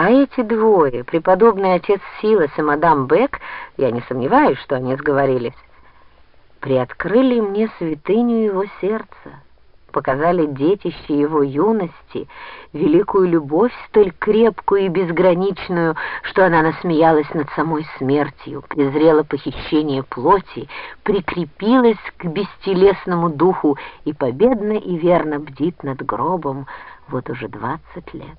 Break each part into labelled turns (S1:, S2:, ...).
S1: А эти двое, преподобный отец Силас и мадам Бек, я не сомневаюсь, что они сговорились, приоткрыли мне святыню его сердца, показали детище его юности, великую любовь столь крепкую и безграничную, что она насмеялась над самой смертью, презрела похищение плоти, прикрепилась к бестелесному духу и победно и верно бдит над гробом вот уже двадцать лет.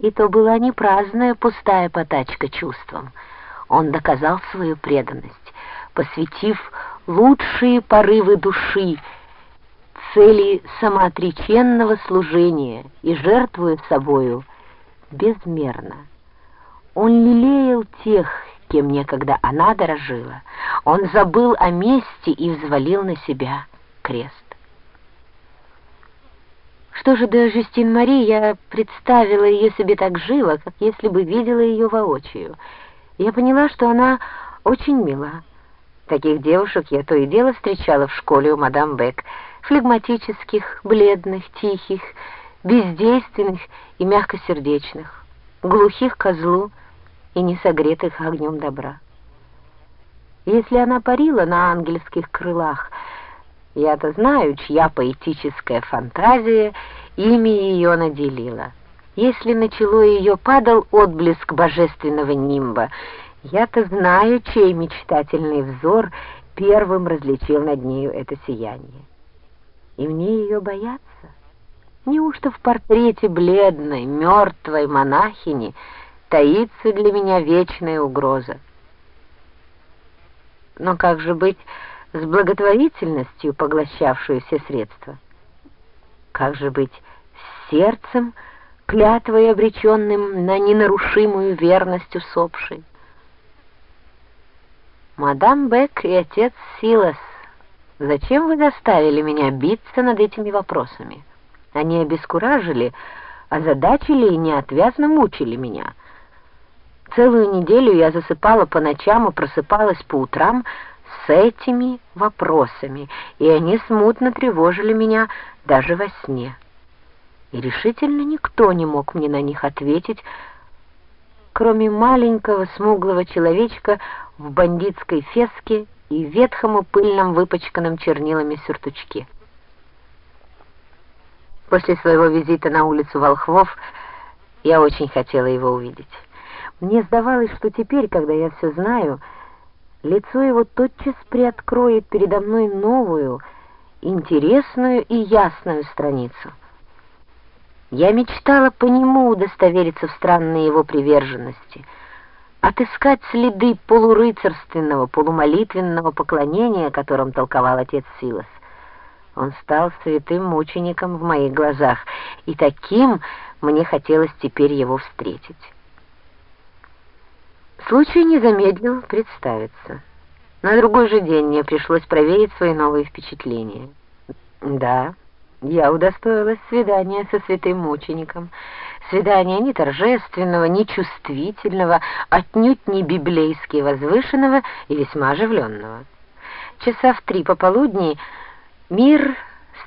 S1: И то была не праздная пустая потачка чувством. Он доказал свою преданность, посвятив лучшие порывы души цели самоотреченного служения и жертвуя собою безмерно. Он лелеял тех, кем некогда она дорожила. Он забыл о мести и взвалил на себя крест. Что же до Жюстин Мари, я представила ее себе так живо, как если бы видела ее воочию. Я поняла, что она очень мила. Таких девушек я то и дело встречала в школе у мадам Бек, флегматических, бледных, тихих, бездейственных и мягкосердечных, глухих ко злу и не согретых огнем добра. Если она парила на ангельских крылах — я-то знаю, чья поэтическая фантазия ими ее наделила. Если на чело ее падал отблеск божественного нимба, я-то знаю, чей мечтательный взор первым различил над нею это сияние. И мне ее бояться? Неужто в портрете бледной, мертвой монахини таится для меня вечная угроза? Но как же быть с благотворительностью, поглощавшую все средства? Как же быть с сердцем, клятвой обреченным на ненарушимую верность усопшей? «Мадам Бек и отец Силас, зачем вы заставили меня биться над этими вопросами? Они обескуражили, озадачили и неотвязно мучили меня». Целую неделю я засыпала по ночам и просыпалась по утрам, с этими вопросами, и они смутно тревожили меня даже во сне. И решительно никто не мог мне на них ответить, кроме маленького смуглого человечка в бандитской феске и ветхому пыльном выпачканном чернилами сюртучке. После своего визита на улицу Волхвов я очень хотела его увидеть. Мне сдавалось, что теперь, когда я все знаю, лицо его тотчас приоткроет передо мной новую, интересную и ясную страницу. Я мечтала по нему удостовериться в странной его приверженности, отыскать следы полурыцарственного, полумолитвенного поклонения, которым толковал отец Силас. Он стал святым мучеником в моих глазах, и таким мне хотелось теперь его встретить. Случай не замедлил представиться. На другой же день мне пришлось проверить свои новые впечатления. Да, я удостоилась свидания со святым мучеником. Свидания не торжественного, не чувствительного, отнюдь не библейски возвышенного и весьма оживленного. Часа в три пополудни мир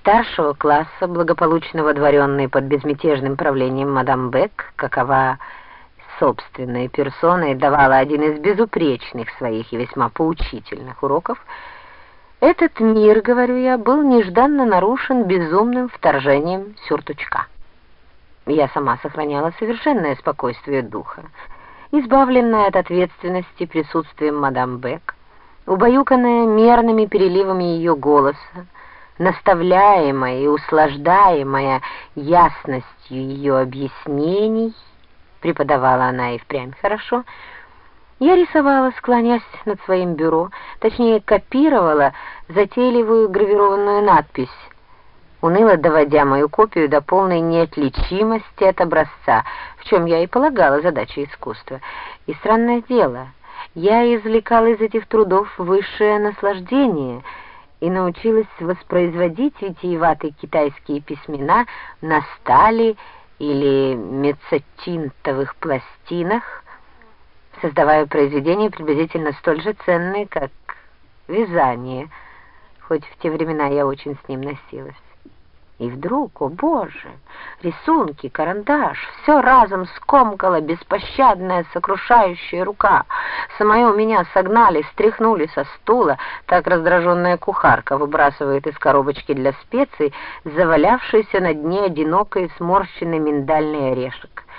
S1: старшего класса, благополучно водворенный под безмятежным правлением мадам Бек, какова собственной персоной давала один из безупречных своих и весьма поучительных уроков, этот мир, говорю я, был нежданно нарушен безумным вторжением сюртучка. Я сама сохраняла совершенное спокойствие духа, избавленная от ответственности присутствием мадам Бек, убаюканная мерными переливами ее голоса, наставляемая и услаждаемая ясностью ее объяснений — Преподавала она и впрямь хорошо. Я рисовала, склонясь над своим бюро, точнее копировала затейливую гравированную надпись, уныло доводя мою копию до полной неотличимости от образца, в чем я и полагала задачу искусства. И странное дело, я извлекала из этих трудов высшее наслаждение и научилась воспроизводить витиеватые китайские письмена на стали или мецатинтовых пластинах, создавая произведения приблизительно столь же ценные, как вязание, хоть в те времена я очень с ним носилась. И вдруг, о боже, рисунки, карандаш, все разом скомкала беспощадная сокрушающая рука. Самое меня согнали, стряхнули со стула, так раздраженная кухарка выбрасывает из коробочки для специй завалявшийся на дне одинокой сморщенный миндальный орешек.